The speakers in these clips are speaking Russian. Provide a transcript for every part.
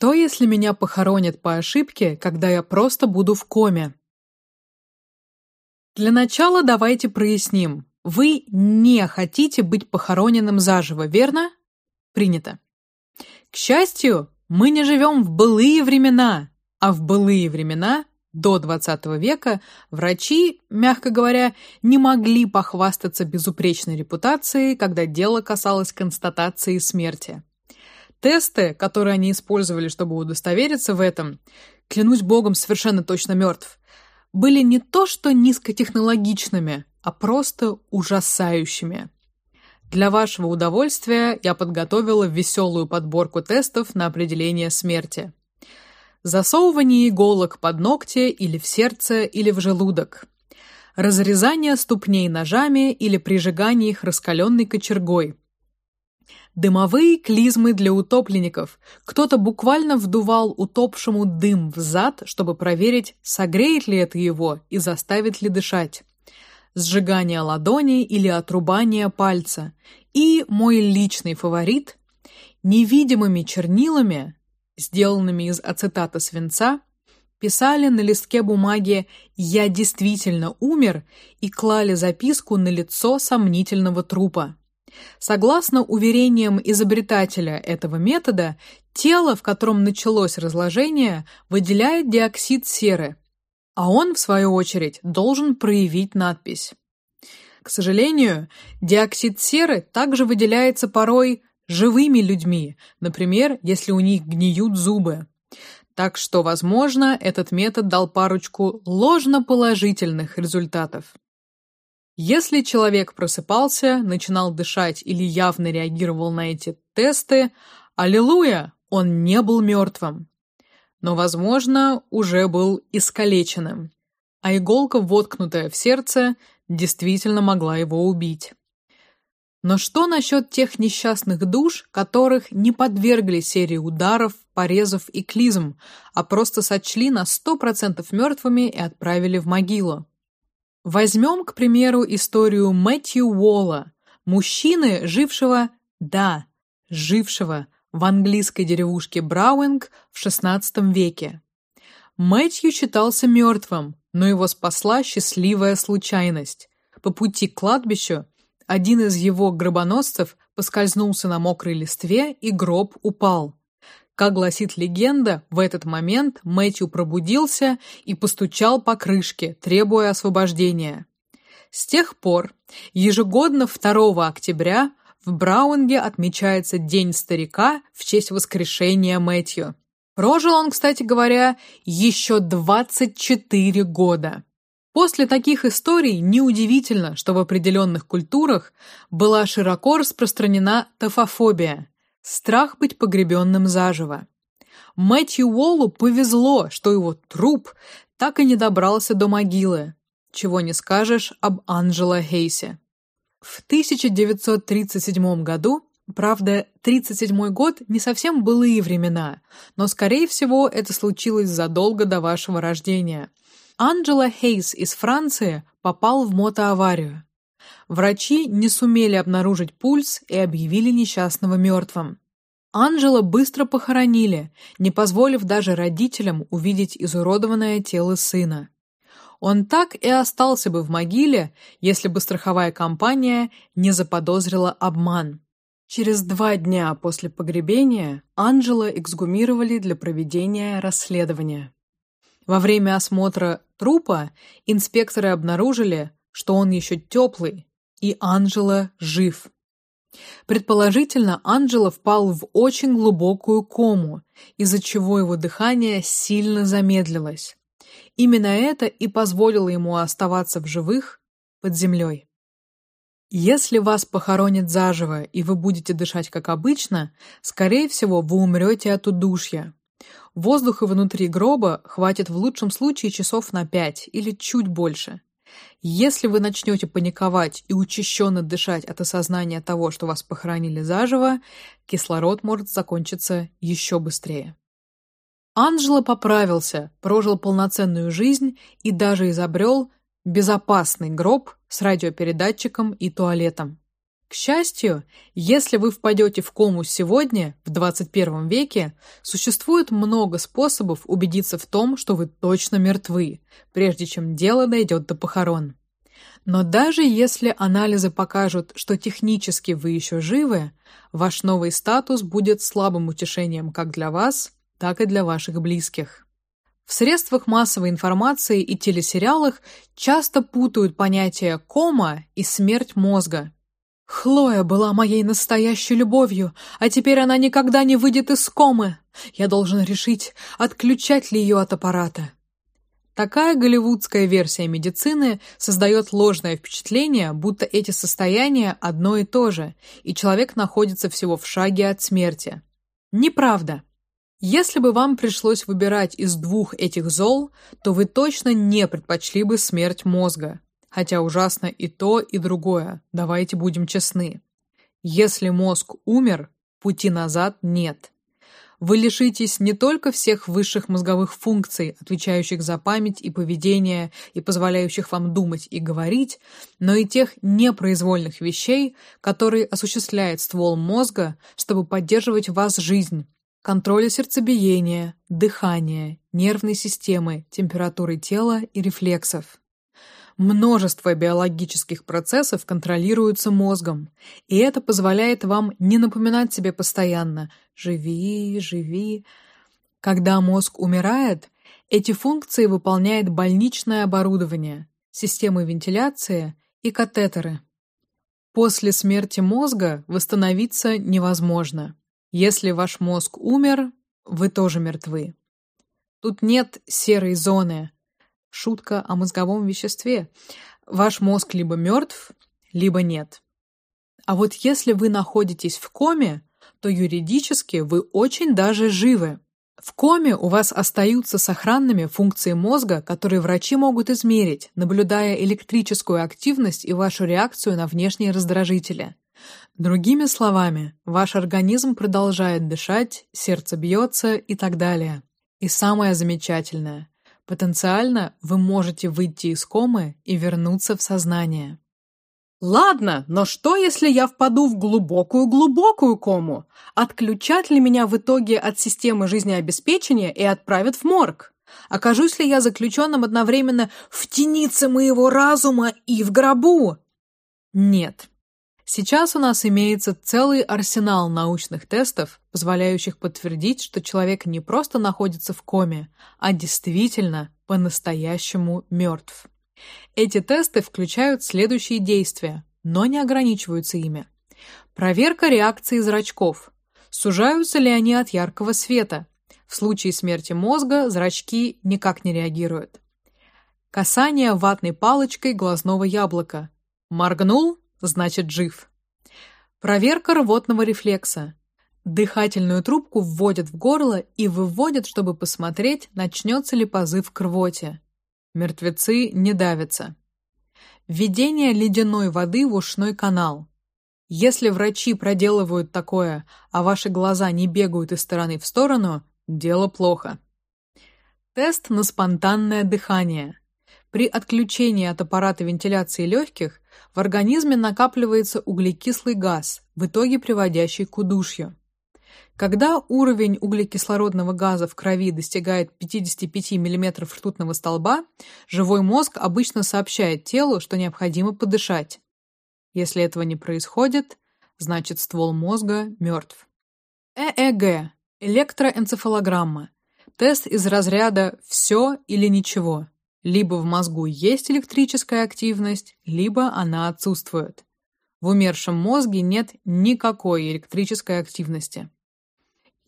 Что если меня похоронят по ошибке, когда я просто буду в коме? Для начала давайте проясним. Вы не хотите быть похороненным заживо, верно? Принято. К счастью, мы не живем в былые времена, а в былые времена до 20 века врачи, мягко говоря, не могли похвастаться безупречной репутацией, когда дело касалось констатации смерти. Тесты, которые они использовали, чтобы удостовериться в этом, клянусь богом, совершенно точно мертв, были не то что низкотехнологичными, а просто ужасающими. Для вашего удовольствия я подготовила веселую подборку тестов на определение смерти. Засовывание иголок под ногти или в сердце, или в желудок. Разрезание ступней ножами или прижигание их раскаленной кочергой. Дымовые клизмы для утопленников. Кто-то буквально вдувал утопшему дым в зад, чтобы проверить, согреет ли это его и заставит ли дышать. Сжигание ладони или отрубание пальца. И мой личный фаворит невидимыми чернилами, сделанными из ацетата свинца, писали на листке бумаги «Я действительно умер» и клали записку на лицо сомнительного трупа. Согласно уверениям изобретателя этого метода, тело, в котором началось разложение, выделяет диоксид серы, а он в свою очередь должен проявить надпись. К сожалению, диоксид серы также выделяется порой живыми людьми, например, если у них гниют зубы. Так что, возможно, этот метод дал парочку ложноположительных результатов. Если человек просыпался, начинал дышать или явно реагировал на эти тесты, аллилуйя, он не был мертвым. Но, возможно, уже был искалеченным, а иголка, воткнутая в сердце, действительно могла его убить. Но что насчет тех несчастных душ, которых не подвергли серии ударов, порезов и клизм, а просто сочли на сто процентов мертвыми и отправили в могилу? Возьмем, к примеру, историю Мэтью Уолла, мужчины, жившего, да, жившего в английской деревушке Брауинг в XVI веке. Мэтью считался мертвым, но его спасла счастливая случайность. По пути к кладбищу один из его гробоносцев поскользнулся на мокрой листве, и гроб упал. Как гласит легенда, в этот момент Мэтью пробудился и постучал по крышке, требуя освобождения. С тех пор ежегодно 2 октября в Браунге отмечается День старика в честь воскрешения Мэтью. Прожил он, кстати говоря, еще 24 года. После таких историй неудивительно, что в определенных культурах была широко распространена тофофобия, Страх быть погребенным заживо. Мэтью Уоллу повезло, что его труп так и не добрался до могилы. Чего не скажешь об Анджело Хейсе. В 1937 году, правда, 37 год не совсем былые времена, но скорее всего это случилось задолго до вашего рождения. Анджело Хейс из Франции попал в мотоаварию. Врачи не сумели обнаружить пульс и объявили несчастного мертвым. Анжела быстро похоронили, не позволив даже родителям увидеть изуродованное тело сына. Он так и остался бы в могиле, если бы страховая компания не заподозрила обман. Через два дня после погребения Анжела эксгумировали для проведения расследования. Во время осмотра трупа инспекторы обнаружили, что он еще теплый, и Анжела жив. Предположительно, Анджело впал в очень глубокую кому, из-за чего его дыхание сильно замедлилось. Именно это и позволило ему оставаться в живых под землей. Если вас похоронят заживо и вы будете дышать как обычно, скорее всего, вы умрете от удушья. Воздуха внутри гроба хватит в лучшем случае часов на пять или чуть больше. Если вы начнете паниковать и учащенно дышать от осознания того, что вас похоронили заживо, кислород может закончиться еще быстрее. Анджело поправился, прожил полноценную жизнь и даже изобрел безопасный гроб с радиопередатчиком и туалетом. К счастью, если вы впадете в кому сегодня, в 21 веке, существует много способов убедиться в том, что вы точно мертвы, прежде чем дело дойдет до похорон. Но даже если анализы покажут, что технически вы еще живы, ваш новый статус будет слабым утешением как для вас, так и для ваших близких. В средствах массовой информации и телесериалах часто путают понятия кома и смерть мозга. Хлоя была моей настоящей любовью, а теперь она никогда не выйдет из комы. Я должен решить, отключать ли ее от аппарата. Такая голливудская версия медицины создает ложное впечатление, будто эти состояния одно и то же, и человек находится всего в шаге от смерти. Неправда. Если бы вам пришлось выбирать из двух этих зол, то вы точно не предпочли бы смерть мозга хотя ужасно и то, и другое. Давайте будем честны. Если мозг умер, пути назад нет. Вы лишитесь не только всех высших мозговых функций, отвечающих за память и поведение и позволяющих вам думать и говорить, но и тех непроизвольных вещей, которые осуществляет ствол мозга, чтобы поддерживать в вас жизнь, контроля сердцебиения, дыхания, нервной системы, температуры тела и рефлексов. Множество биологических процессов контролируются мозгом, и это позволяет вам не напоминать себе постоянно «живи, живи». Когда мозг умирает, эти функции выполняет больничное оборудование, системы вентиляции и катетеры. После смерти мозга восстановиться невозможно. Если ваш мозг умер, вы тоже мертвы. Тут нет серой зоны, Шутка о мозговом веществе. Ваш мозг либо мертв, либо нет. А вот если вы находитесь в коме, то юридически вы очень даже живы. В коме у вас остаются сохранными функции мозга, которые врачи могут измерить, наблюдая электрическую активность и вашу реакцию на внешние раздражители. Другими словами, ваш организм продолжает дышать, сердце бьется и так далее. И самое замечательное, Потенциально вы можете выйти из комы и вернуться в сознание. Ладно, но что, если я впаду в глубокую-глубокую кому? Отключат ли меня в итоге от системы жизнеобеспечения и отправят в морг? Окажусь ли я заключенным одновременно в тенице моего разума и в гробу? Нет. Сейчас у нас имеется целый арсенал научных тестов, позволяющих подтвердить, что человек не просто находится в коме, а действительно по-настоящему мертв. Эти тесты включают следующие действия, но не ограничиваются ими. Проверка реакции зрачков. Сужаются ли они от яркого света? В случае смерти мозга зрачки никак не реагируют. Касание ватной палочкой глазного яблока. Моргнул значит жив. Проверка рвотного рефлекса. Дыхательную трубку вводят в горло и выводят, чтобы посмотреть, начнется ли позыв к рвоте. Мертвецы не давятся. Введение ледяной воды в ушной канал. Если врачи проделывают такое, а ваши глаза не бегают из стороны в сторону, дело плохо. Тест на спонтанное дыхание. При отключении от аппарата вентиляции легких в организме накапливается углекислый газ, в итоге приводящий к удушью. Когда уровень углекислородного газа в крови достигает 55 мм ртутного столба, живой мозг обычно сообщает телу, что необходимо подышать. Если этого не происходит, значит ствол мозга мертв. ЭЭГ электроэнцефалограмма. Тест из разряда все или ничего. Либо в мозгу есть электрическая активность, либо она отсутствует. В умершем мозге нет никакой электрической активности.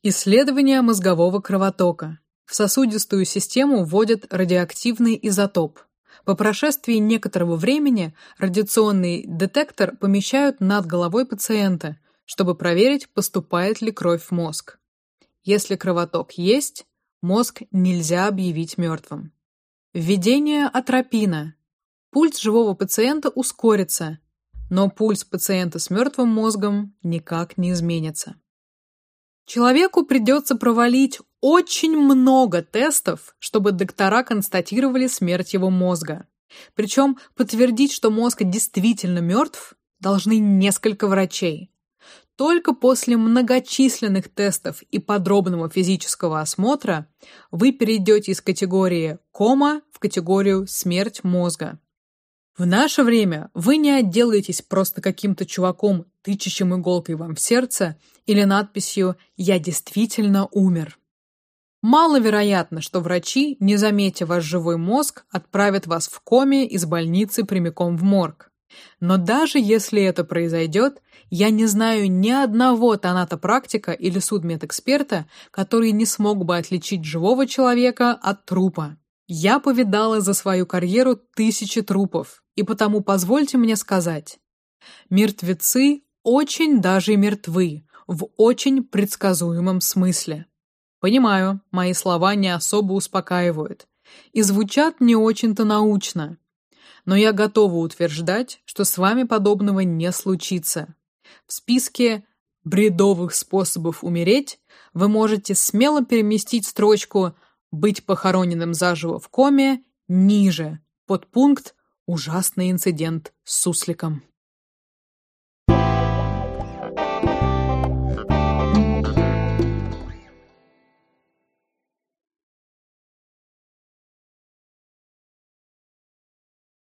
Исследование мозгового кровотока. В сосудистую систему вводят радиоактивный изотоп. По прошествии некоторого времени радиационный детектор помещают над головой пациента, чтобы проверить, поступает ли кровь в мозг. Если кровоток есть, мозг нельзя объявить мертвым. Введение атропина. Пульс живого пациента ускорится, но пульс пациента с мертвым мозгом никак не изменится. Человеку придется провалить очень много тестов, чтобы доктора констатировали смерть его мозга. Причем подтвердить, что мозг действительно мертв, должны несколько врачей. Только после многочисленных тестов и подробного физического осмотра вы перейдете из категории кома в категорию смерть мозга. В наше время вы не отделаетесь просто каким-то чуваком, тычущим иголкой вам в сердце или надписью «Я действительно умер». Маловероятно, что врачи, не заметя ваш живой мозг, отправят вас в коме из больницы прямиком в морг. Но даже если это произойдет, я не знаю ни одного тонатопрактика или судмедэксперта, который не смог бы отличить живого человека от трупа. Я повидала за свою карьеру тысячи трупов, и потому позвольте мне сказать, мертвецы очень даже мертвы в очень предсказуемом смысле. Понимаю, мои слова не особо успокаивают и звучат не очень-то научно, но я готова утверждать, что с вами подобного не случится. В списке бредовых способов умереть вы можете смело переместить строчку «Быть похороненным заживо в коме» ниже, под пункт «Ужасный инцидент с сусликом».